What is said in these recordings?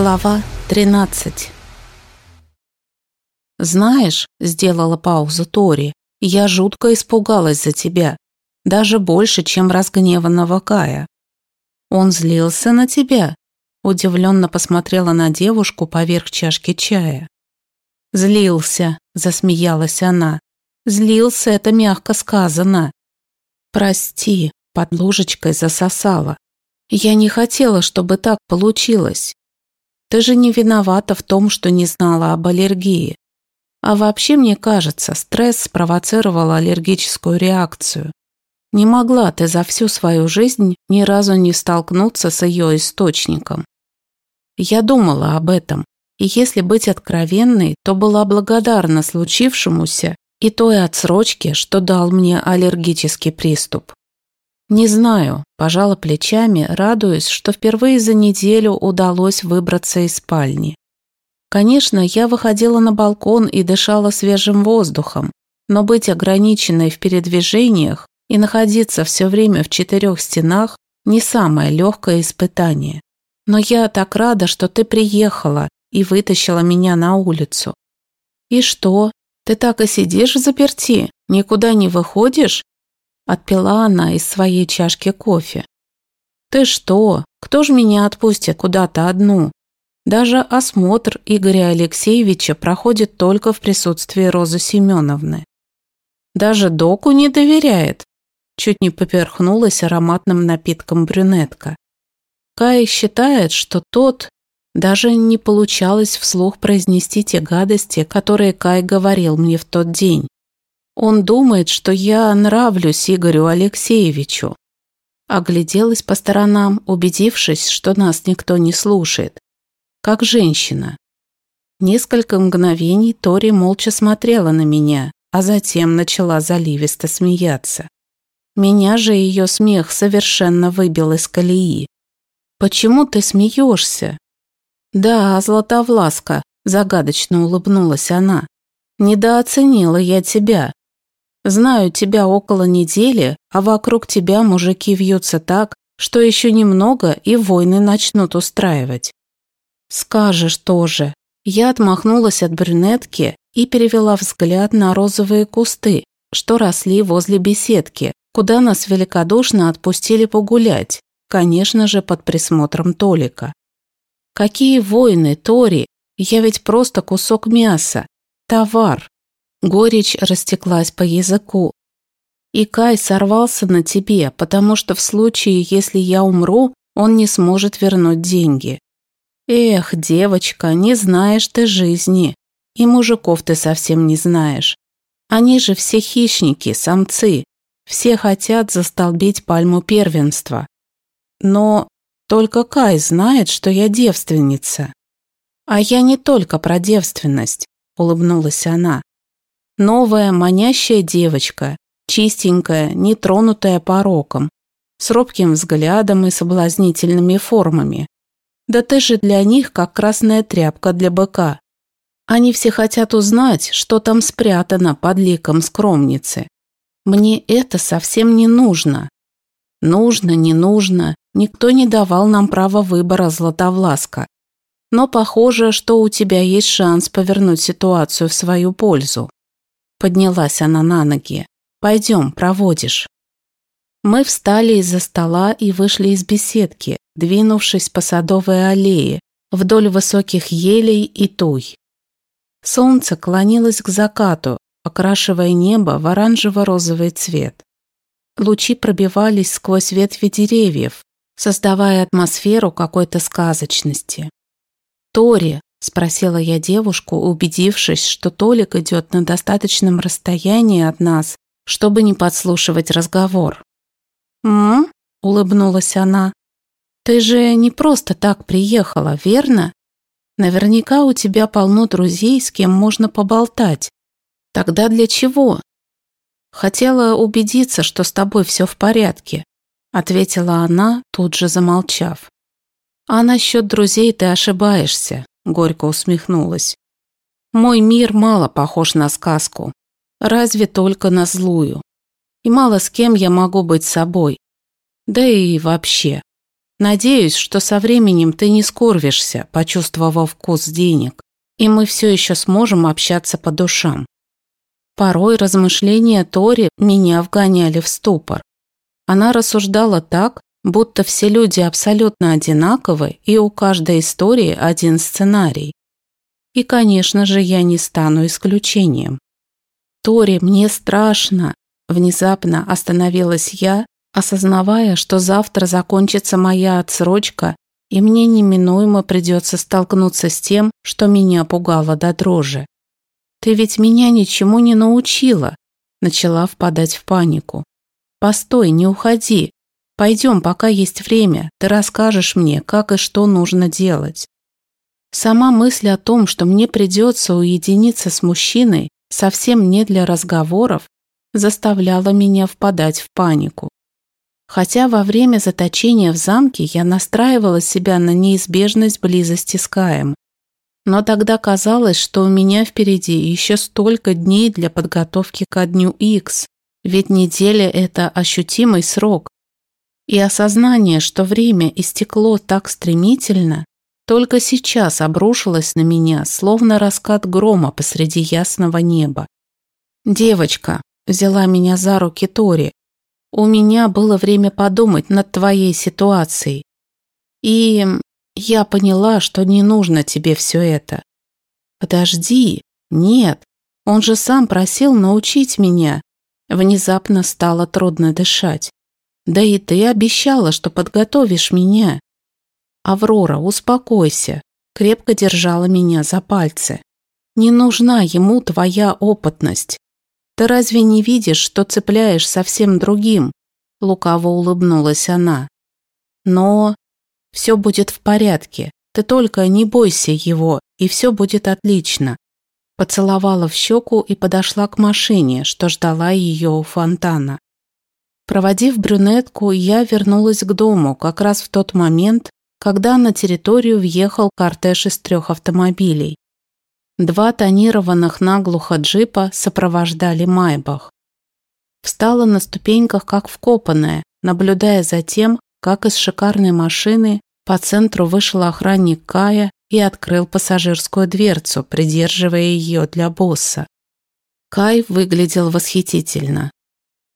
Глава 13 «Знаешь», — сделала паузу Тори, — «я жутко испугалась за тебя, даже больше, чем разгневанного Кая». «Он злился на тебя?» — удивленно посмотрела на девушку поверх чашки чая. «Злился», — засмеялась она. «Злился, это мягко сказано». «Прости», — под ложечкой засосала. «Я не хотела, чтобы так получилось. Ты же не виновата в том, что не знала об аллергии. А вообще, мне кажется, стресс спровоцировал аллергическую реакцию. Не могла ты за всю свою жизнь ни разу не столкнуться с ее источником. Я думала об этом, и если быть откровенной, то была благодарна случившемуся и той отсрочке, что дал мне аллергический приступ. «Не знаю», – пожала плечами, радуясь, что впервые за неделю удалось выбраться из спальни. Конечно, я выходила на балкон и дышала свежим воздухом, но быть ограниченной в передвижениях и находиться все время в четырех стенах – не самое легкое испытание. Но я так рада, что ты приехала и вытащила меня на улицу. И что, ты так и сидишь в заперти, никуда не выходишь? Отпила она из своей чашки кофе. «Ты что? Кто ж меня отпустит куда-то одну? Даже осмотр Игоря Алексеевича проходит только в присутствии Розы Семеновны. Даже доку не доверяет?» Чуть не поперхнулась ароматным напитком брюнетка. Кай считает, что тот даже не получалось вслух произнести те гадости, которые Кай говорил мне в тот день. Он думает, что я нравлюсь Игорю Алексеевичу. Огляделась по сторонам, убедившись, что нас никто не слушает. Как женщина. Несколько мгновений Тори молча смотрела на меня, а затем начала заливисто смеяться. Меня же ее смех совершенно выбил из колеи. «Почему ты смеешься?» «Да, Златовласка», – загадочно улыбнулась она. «Недооценила я тебя. Знаю тебя около недели, а вокруг тебя мужики вьются так, что еще немного и войны начнут устраивать. Скажешь тоже. Я отмахнулась от брюнетки и перевела взгляд на розовые кусты, что росли возле беседки, куда нас великодушно отпустили погулять, конечно же, под присмотром Толика. Какие войны, Тори? Я ведь просто кусок мяса. Товар. Горечь растеклась по языку. И Кай сорвался на тебе, потому что в случае, если я умру, он не сможет вернуть деньги. Эх, девочка, не знаешь ты жизни. И мужиков ты совсем не знаешь. Они же все хищники, самцы. Все хотят застолбить пальму первенства. Но только Кай знает, что я девственница. А я не только про девственность, улыбнулась она. Новая, манящая девочка, чистенькая, нетронутая пороком, с робким взглядом и соблазнительными формами. Да ты же для них как красная тряпка для быка. Они все хотят узнать, что там спрятано под ликом скромницы. Мне это совсем не нужно. Нужно, не нужно, никто не давал нам права выбора, Златовласка. Но похоже, что у тебя есть шанс повернуть ситуацию в свою пользу. Поднялась она на ноги. «Пойдем, проводишь». Мы встали из-за стола и вышли из беседки, двинувшись по садовой аллее, вдоль высоких елей и туй. Солнце клонилось к закату, окрашивая небо в оранжево-розовый цвет. Лучи пробивались сквозь ветви деревьев, создавая атмосферу какой-то сказочности. Тори, – спросила я девушку, убедившись, что Толик идет на достаточном расстоянии от нас, чтобы не подслушивать разговор. «М?», улыбнулась она. «Ты же не просто так приехала, верно? Наверняка у тебя полно друзей, с кем можно поболтать. Тогда для чего?» «Хотела убедиться, что с тобой все в порядке», – ответила она, тут же замолчав. «А насчет друзей ты ошибаешься горько усмехнулась. Мой мир мало похож на сказку, разве только на злую. И мало с кем я могу быть собой. Да и вообще. Надеюсь, что со временем ты не скорвишься, почувствовав вкус денег, и мы все еще сможем общаться по душам. Порой размышления Тори меня вгоняли в ступор. Она рассуждала так, будто все люди абсолютно одинаковы и у каждой истории один сценарий. И, конечно же, я не стану исключением. «Тори, мне страшно!» Внезапно остановилась я, осознавая, что завтра закончится моя отсрочка, и мне неминуемо придется столкнуться с тем, что меня пугало до дрожи. «Ты ведь меня ничему не научила», начала впадать в панику. «Постой, не уходи. Пойдем, пока есть время, ты расскажешь мне, как и что нужно делать». Сама мысль о том, что мне придется уединиться с мужчиной, совсем не для разговоров, заставляла меня впадать в панику. Хотя во время заточения в замке я настраивала себя на неизбежность близости с Каем. Но тогда казалось, что у меня впереди еще столько дней для подготовки ко дню X, ведь неделя – это ощутимый срок. И осознание, что время истекло так стремительно, только сейчас обрушилось на меня, словно раскат грома посреди ясного неба. «Девочка», – взяла меня за руки Тори, у меня было время подумать над твоей ситуацией. И я поняла, что не нужно тебе все это. Подожди, нет, он же сам просил научить меня. Внезапно стало трудно дышать. Да и ты обещала, что подготовишь меня. Аврора, успокойся, крепко держала меня за пальцы. Не нужна ему твоя опытность. Ты разве не видишь, что цепляешь совсем другим?» Лукаво улыбнулась она. «Но все будет в порядке. Ты только не бойся его, и все будет отлично». Поцеловала в щеку и подошла к машине, что ждала ее у фонтана. Проводив брюнетку, я вернулась к дому как раз в тот момент, когда на территорию въехал кортеж из трех автомобилей. Два тонированных наглухо джипа сопровождали Майбах. Встала на ступеньках, как вкопанная, наблюдая за тем, как из шикарной машины по центру вышел охранник Кая и открыл пассажирскую дверцу, придерживая ее для босса. Кай выглядел восхитительно.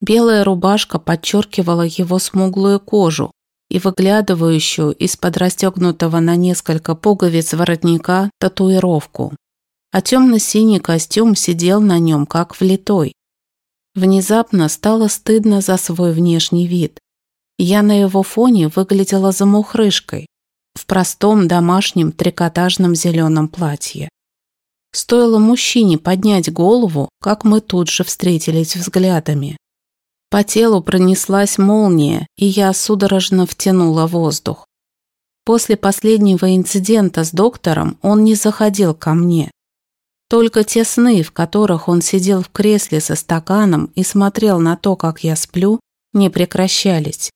Белая рубашка подчеркивала его смуглую кожу и выглядывающую из-под расстегнутого на несколько пуговиц воротника татуировку а темно-синий костюм сидел на нем как влитой. Внезапно стало стыдно за свой внешний вид. Я на его фоне выглядела замухрышкой в простом домашнем трикотажном зеленом платье. Стоило мужчине поднять голову, как мы тут же встретились взглядами. По телу пронеслась молния, и я судорожно втянула воздух. После последнего инцидента с доктором он не заходил ко мне. Только те сны, в которых он сидел в кресле со стаканом и смотрел на то, как я сплю, не прекращались.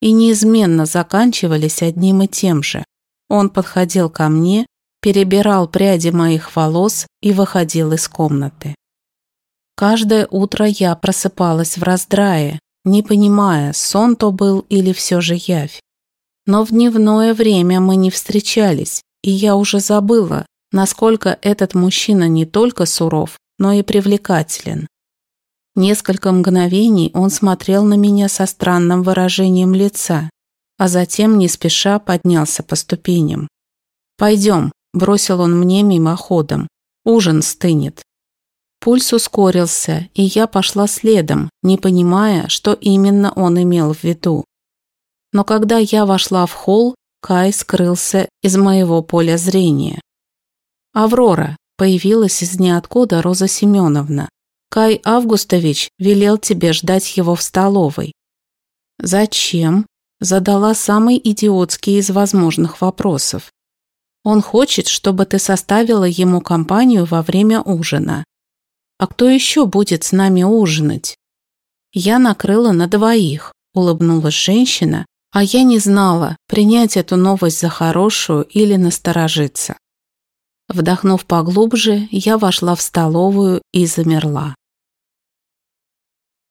И неизменно заканчивались одним и тем же. Он подходил ко мне, перебирал пряди моих волос и выходил из комнаты. Каждое утро я просыпалась в раздрае, не понимая, сон то был или все же явь. Но в дневное время мы не встречались, и я уже забыла, насколько этот мужчина не только суров, но и привлекателен. Несколько мгновений он смотрел на меня со странным выражением лица, а затем не спеша поднялся по ступеням. «Пойдем», – бросил он мне мимоходом, – «ужин стынет». Пульс ускорился, и я пошла следом, не понимая, что именно он имел в виду. Но когда я вошла в холл, Кай скрылся из моего поля зрения. «Аврора», появилась из ниоткуда Роза Семеновна. «Кай Августович велел тебе ждать его в столовой». «Зачем?» задала самый идиотский из возможных вопросов. Он хочет, чтобы ты составила ему компанию во время ужина. А кто еще будет с нами ужинать? Я накрыла на двоих, улыбнулась женщина, а я не знала, принять эту новость за хорошую или насторожиться. Вдохнув поглубже, я вошла в столовую и замерла.